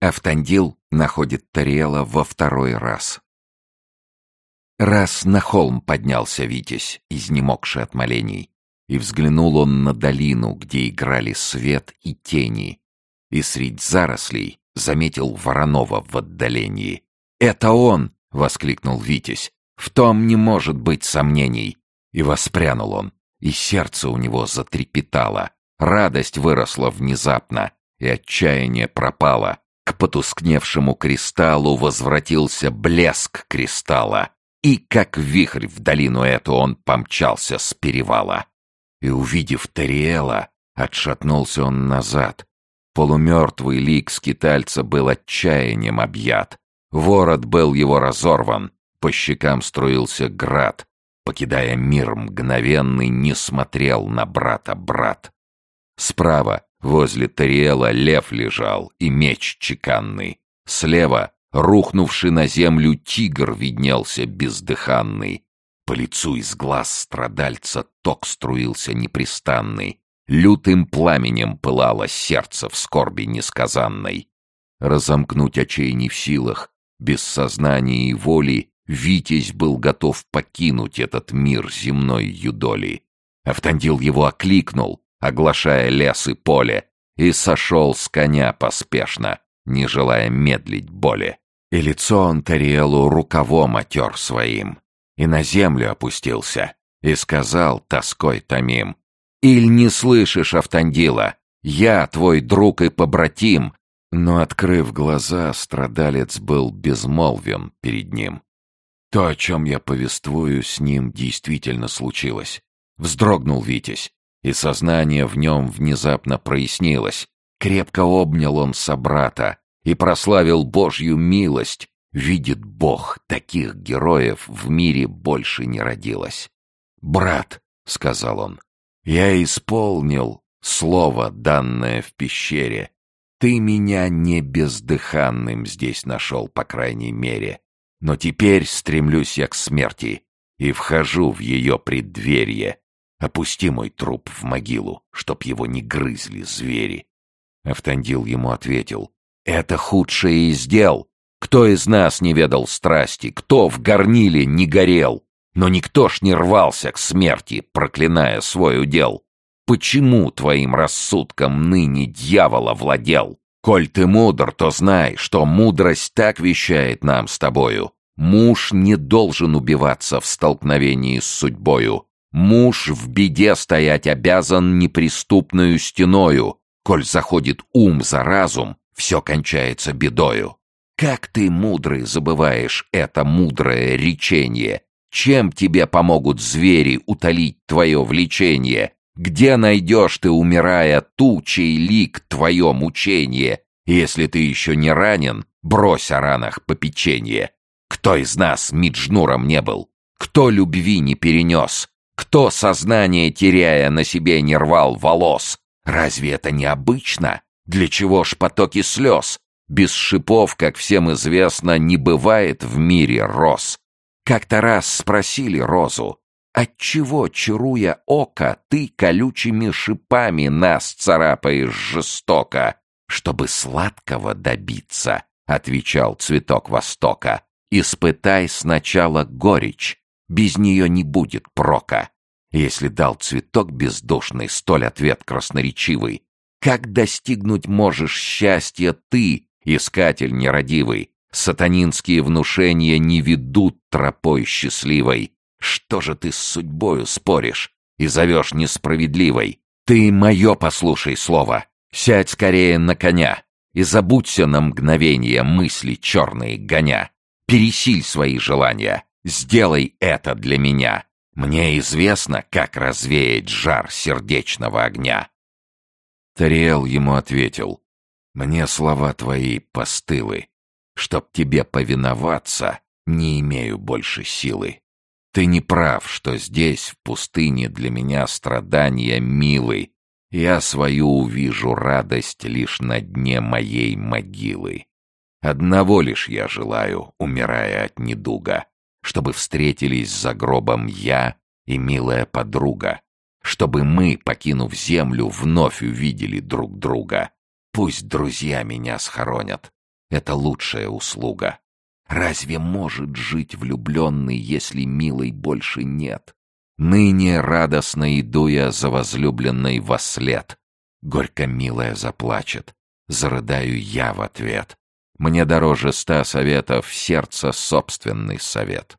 Автандил находит Тариэла во второй раз. Раз на холм поднялся Витязь, изнемогший от молений, и взглянул он на долину, где играли свет и тени, и средь зарослей заметил Воронова в отдалении. «Это он!» — воскликнул Витязь. «В том не может быть сомнений!» И воспрянул он, и сердце у него затрепетало. Радость выросла внезапно, и отчаяние пропало. К потускневшему кристаллу возвратился блеск кристалла, и как вихрь в долину эту он помчался с перевала. И, увидев Тариэла, отшатнулся он назад. Полумертвый лик скитальца был отчаянием объят. Ворот был его разорван, по щекам струился град. Покидая мир мгновенный, не смотрел на брата брат. Справа, возле Тариэла, лев лежал и меч чеканный. Слева, рухнувший на землю тигр, виднелся бездыханный. По лицу из глаз страдальца ток струился непрестанный. Лютым пламенем пылало сердце в скорби несказанной. Разомкнуть очей не в силах, без сознания и воли, Витязь был готов покинуть этот мир земной юдоли. Автандил его окликнул, оглашая лес и поле, и сошел с коня поспешно, не желая медлить боли. И лицо он Тариэлу рукавом отер своим, и на землю опустился, и сказал тоской томим, «Иль не слышишь, Автандила, я твой друг и побратим!» Но, открыв глаза, страдалец был безмолвен перед ним. То, о чем я повествую, с ним действительно случилось. Вздрогнул Витязь, и сознание в нем внезапно прояснилось. Крепко обнял он собрата и прославил Божью милость. Видит Бог, таких героев в мире больше не родилось. «Брат», — сказал он, — «я исполнил слово, данное в пещере. Ты меня не бездыханным здесь нашел, по крайней мере. Но теперь стремлюсь я к смерти и вхожу в ее преддверие. Опусти мой труп в могилу, чтоб его не грызли звери. Автандил ему ответил. Это худшее из дел. Кто из нас не ведал страсти, кто в горниле не горел? Но никто ж не рвался к смерти, проклиная свой удел. Почему твоим рассудком ныне дьявола владел? Коль ты мудр, то знай, что мудрость так вещает нам с тобою. Муж не должен убиваться в столкновении с судьбою. Муж в беде стоять обязан неприступную стеною. Коль заходит ум за разум, все кончается бедою. Как ты, мудрый, забываешь это мудрое речение? Чем тебе помогут звери утолить твое влечение? Где найдешь ты, умирая, ту, чей лик твое мучение? Если ты еще не ранен, брось о ранах попечение. Кто из нас Миджнуром не был? Кто любви не перенес? Кто сознание, теряя на себе, не рвал волос? Разве это необычно? Для чего ж потоки слез? Без шипов, как всем известно, не бывает в мире роз. Как-то раз спросили розу, Отчего, чаруя око, ты колючими шипами нас царапаешь жестоко? Чтобы сладкого добиться, — отвечал цветок Востока, — испытай сначала горечь, без нее не будет прока. Если дал цветок бездушный столь ответ красноречивый, как достигнуть можешь счастья ты, искатель нерадивый? Сатанинские внушения не ведут тропой счастливой. Что же ты с судьбою споришь и зовешь несправедливой? Ты мое послушай слово. Сядь скорее на коня и забудься на мгновение мысли черные гоня. Пересиль свои желания. Сделай это для меня. Мне известно, как развеять жар сердечного огня. Тариэл ему ответил. Мне слова твои постылы. Чтоб тебе повиноваться, не имею больше силы. Ты не прав, что здесь, в пустыне, для меня страдания милы. Я свою увижу радость лишь на дне моей могилы. Одного лишь я желаю, умирая от недуга, чтобы встретились за гробом я и милая подруга, чтобы мы, покинув землю, вновь увидели друг друга. Пусть друзья меня схоронят, Это лучшая услуга. Разве может жить влюбленный, если милой больше нет? Ныне радостно иду я за возлюбленной во след. Горько милая заплачет, зарыдаю я в ответ. Мне дороже ста советов сердца собственный совет.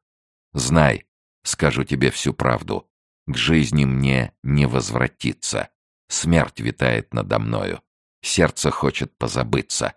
Знай, скажу тебе всю правду, к жизни мне не возвратиться. Смерть витает надо мною. Сердце хочет позабыться.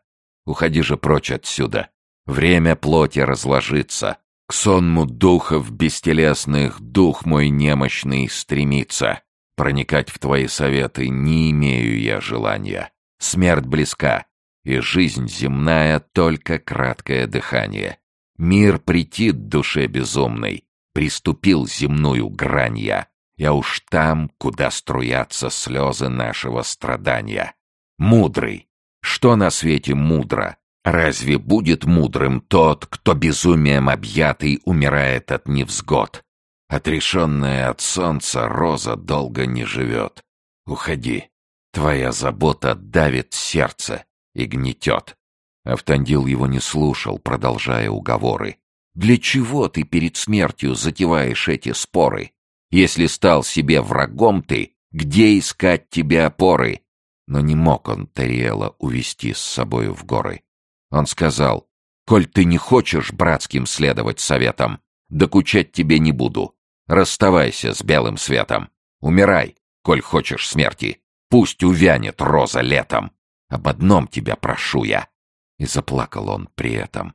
Уходи же прочь отсюда. Время плоти разложится. К сонму духов бестелесных дух мой немощный стремится. Проникать в твои советы не имею я желания. Смерть близка, и жизнь земная — только краткое дыхание. Мир претит душе безумной, приступил земную грань я. Я уж там, куда струятся слезы нашего страдания. Мудрый. Что на свете мудро? Разве будет мудрым тот, кто безумием объятый умирает от невзгод? Отрешенная от солнца роза долго не живет. Уходи. Твоя забота давит сердце и гнетет. Автандил его не слушал, продолжая уговоры. «Для чего ты перед смертью затеваешь эти споры? Если стал себе врагом ты, где искать тебе опоры?» Но не мог он Тариэла увести с собою в горы. Он сказал, «Коль ты не хочешь братским следовать советам, докучать тебе не буду. Расставайся с белым светом. Умирай, коль хочешь смерти. Пусть увянет роза летом. Об одном тебя прошу я. И заплакал он при этом.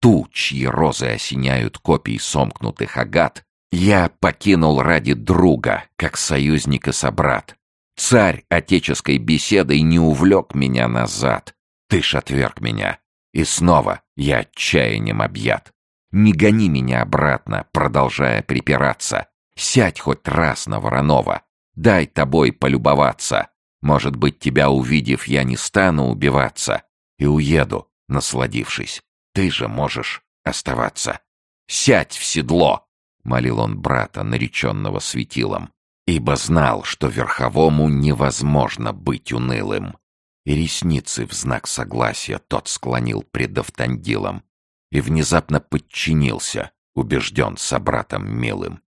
Ту, чьи розы осеняют копий сомкнутых агат, я покинул ради друга, как союзник и собрат. Царь отеческой беседой не увлек меня назад. Ты ж отверг меня. И снова я отчаянием объят. Не гони меня обратно, продолжая припираться. Сядь хоть раз на Воронова. Дай тобой полюбоваться. Может быть, тебя увидев, я не стану убиваться и уеду, насладившись. Ты же можешь оставаться. Сядь в седло, молил он брата, нареченного светилом, ибо знал, что верховому невозможно быть унылым. И ресницы в знак согласия тот склонил пред Автандилом и внезапно подчинился, убежден собратом милым.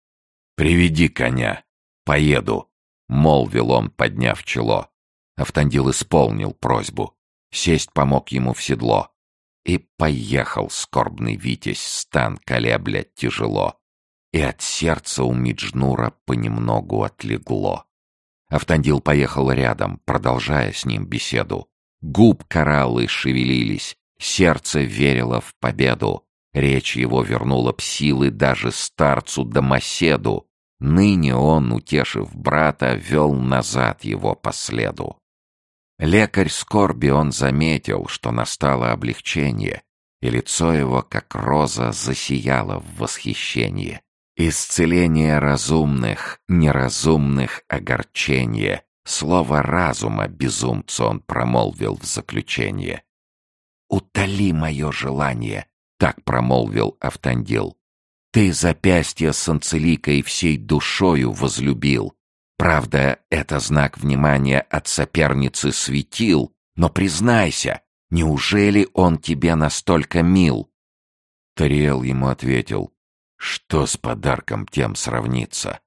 «Приведи коня, поеду», — молвил он, подняв чело. Автандил исполнил просьбу. Сесть помог ему в седло. И поехал скорбный Витязь, стан колебля тяжело. И от сердца у Миджнура понемногу отлегло. Автандил поехал рядом, продолжая с ним беседу. Губ кораллы шевелились, сердце верило в победу. Речь его вернула б силы даже старцу Домоседу, Ныне он, утешив брата, вел назад его по следу. Лекарь скорби он заметил, что настало облегчение, и лицо его, как роза, засияло в восхищении. Исцеление разумных, неразумных огорчение. Слово разума безумцу он промолвил в заключение. «Утоли мое желание», — так промолвил Автандил. Ты запястье с Анцеликой всей душою возлюбил. Правда, это знак внимания от соперницы светил, но признайся, неужели он тебе настолько мил?» Тариэл ему ответил, что с подарком тем сравнится.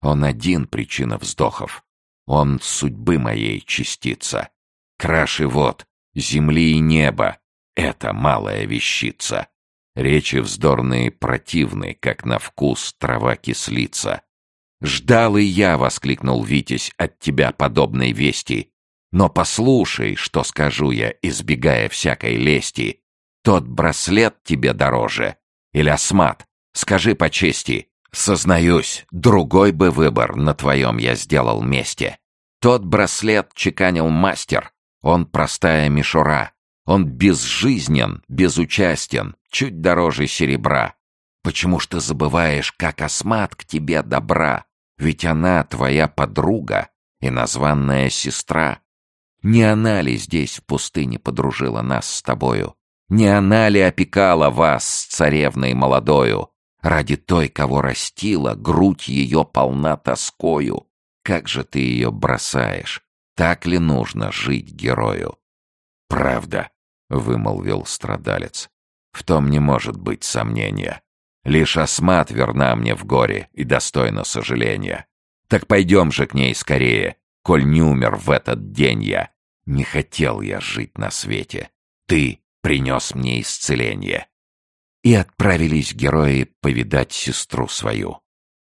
Он один причина вздохов. Он судьбы моей частица. Краши вот, земли и неба. Это малая вещица. Речи вздорные противны, как на вкус трава кислица. «Ждал и я!» — воскликнул Витязь от тебя подобной вести. «Но послушай, что скажу я, избегая всякой лести. Тот браслет тебе дороже. Или осмат? Скажи по чести. Сознаюсь, другой бы выбор на твоем я сделал месте. Тот браслет чеканил мастер. Он простая мишура. Он безжизнен, безучастен, чуть дороже серебра. Почему ж ты забываешь, как осмат к тебе добра? Ведь она твоя подруга и названная сестра. Не она ли здесь в пустыне подружила нас с тобою? Не она ли опекала вас с царевной молодою? Ради той, кого растила, грудь ее полна тоскою. Как же ты ее бросаешь? Так ли нужно жить герою? Правда, вымолвил страдалец. «В том не может быть сомнения. Лишь осмат верна мне в горе и достойна сожаления. Так пойдем же к ней скорее, коль не умер в этот день я. Не хотел я жить на свете. Ты принес мне исцеление». И отправились герои повидать сестру свою.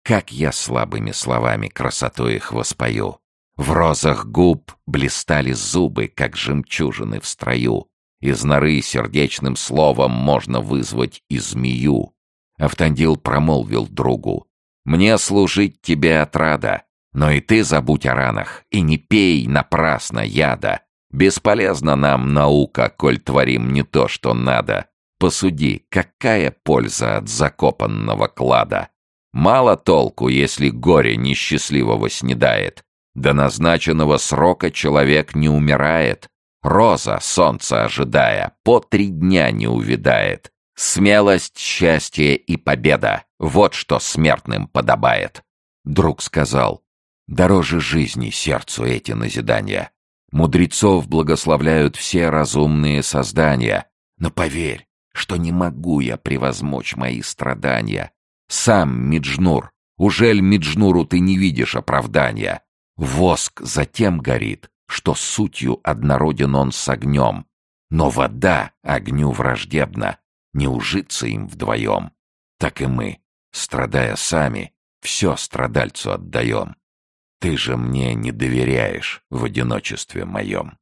Как я слабыми словами красоту их воспою. В розах губ блистали зубы, как жемчужины в строю. Из норы сердечным словом можно вызвать и змею. Автандил промолвил другу. «Мне служить тебе отрада, но и ты забудь о ранах, и не пей напрасно яда. Бесполезна нам наука, коль творим не то, что надо. Посуди, какая польза от закопанного клада? Мало толку, если горе несчастливого снедает. До назначенного срока человек не умирает. Роза, солнце ожидая, по три дня не увядает. Смелость, счастье и победа — вот что смертным подобает. Друг сказал, дороже жизни сердцу эти назидания. Мудрецов благословляют все разумные создания. Но поверь, что не могу я превозмочь мои страдания. Сам Миджнур, ужель Миджнуру ты не видишь оправдания? Воск затем горит, что сутью однороден он с огнем. Но вода огню враждебна, не ужиться им вдвоем. Так и мы, страдая сами, все страдальцу отдаем. Ты же мне не доверяешь в одиночестве моем.